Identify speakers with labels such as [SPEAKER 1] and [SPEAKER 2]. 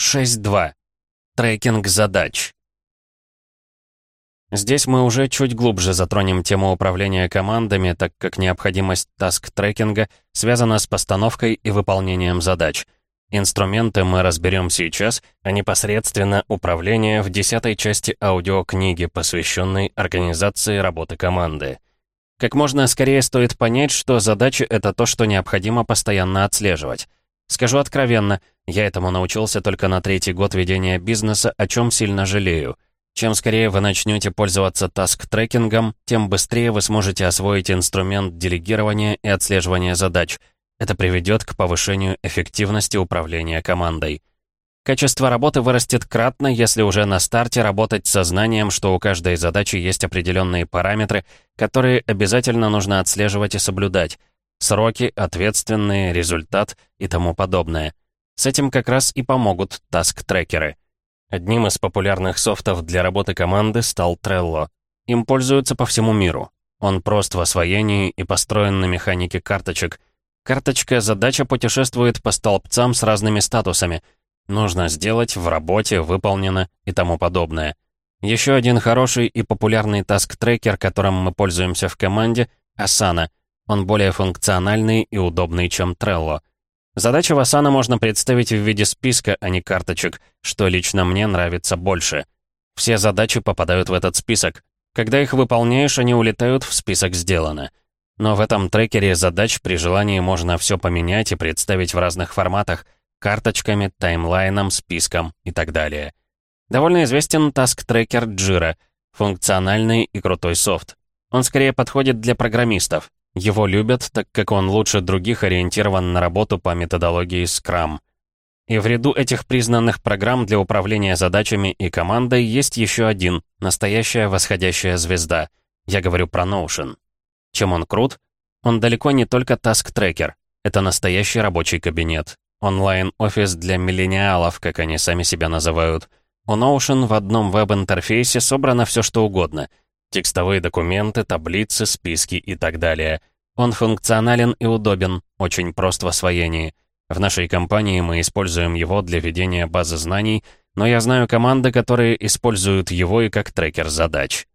[SPEAKER 1] 6.2. Трекинг задач. Здесь мы уже чуть глубже затронем тему управления командами, так как необходимость task-tracking а связана с постановкой и выполнением задач. Инструменты мы разберем сейчас, а непосредственно управление в десятой части аудиокниги, посвященной организации работы команды. Как можно скорее стоит понять, что задачи — это то, что необходимо постоянно отслеживать. Скажу откровенно, я этому научился только на третий год ведения бизнеса, о чем сильно жалею. Чем скорее вы начнете пользоваться таск-трекингом, тем быстрее вы сможете освоить инструмент делегирования и отслеживания задач. Это приведет к повышению эффективности управления командой. Качество работы вырастет кратно, если уже на старте работать с осознанием, что у каждой задачи есть определенные параметры, которые обязательно нужно отслеживать и соблюдать. Сроки, ответственные, результат и тому подобное. С этим как раз и помогут таск-трекеры. Одним из популярных софтов для работы команды стал Trello. Им пользуются по всему миру. Он прост в освоении и построен на механике карточек. Карточка задача путешествует по столбцам с разными статусами. Нужно сделать, в работе, выполнено и тому подобное. Еще один хороший и популярный таск-трекер, которым мы пользуемся в команде — Asana — он более функциональный и удобный, чем Trello. Задачи в Asana можно представить в виде списка, а не карточек, что лично мне нравится больше. Все задачи попадают в этот список. Когда их выполняешь, они улетают в список «Сделано». Но в этом трекере задач при желании можно все поменять и представить в разных форматах — карточками, таймлайном, списком и так далее. Довольно известен таск-трекер Jira, функциональный и крутой софт. Он скорее подходит для программистов. Его любят, так как он лучше других ориентирован на работу по методологии Scrum. И в ряду этих признанных программ для управления задачами и командой есть еще один, настоящая восходящая звезда. Я говорю про Notion. Чем он крут? Он далеко не только таск-трекер. Это настоящий рабочий кабинет. Онлайн-офис для миллениалов, как они сами себя называют. У Notion в одном веб-интерфейсе собрано все что угодно — Текстовые документы, таблицы, списки и так далее. Он функционален и удобен, очень прост в освоении. В нашей компании мы используем его для ведения базы знаний, но я знаю команды, которые используют его и как трекер задач.